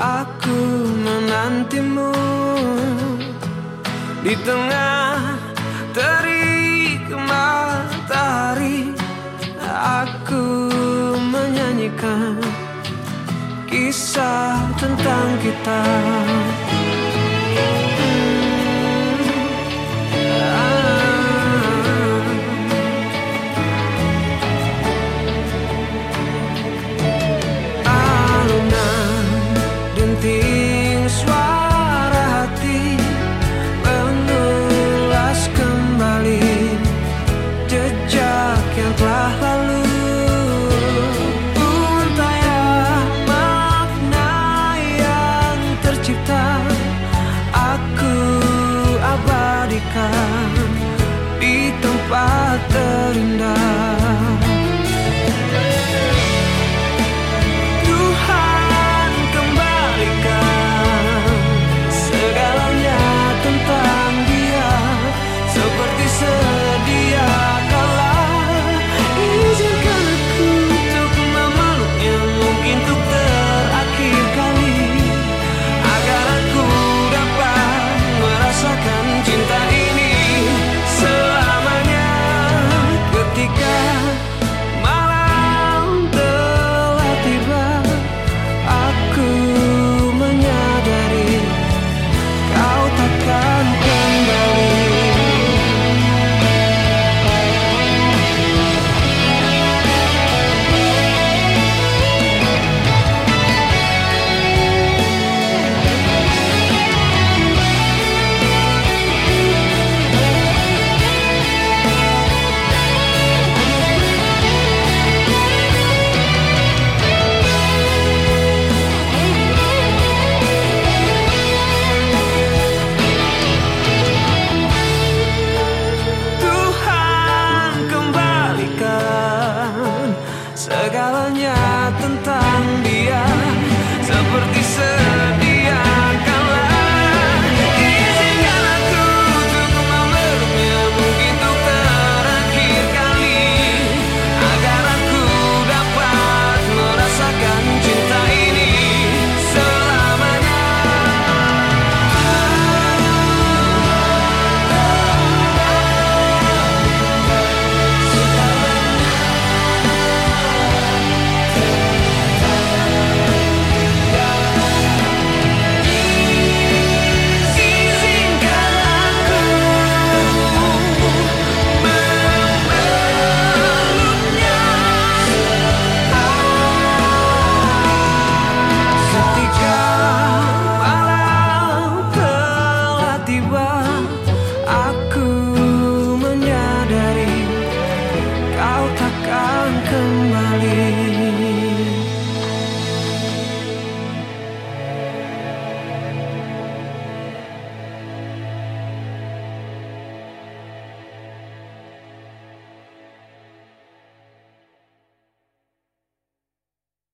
Aku menantimu. Di tengah terik matahari Aku menyanyikan Kisah tentang kita terendam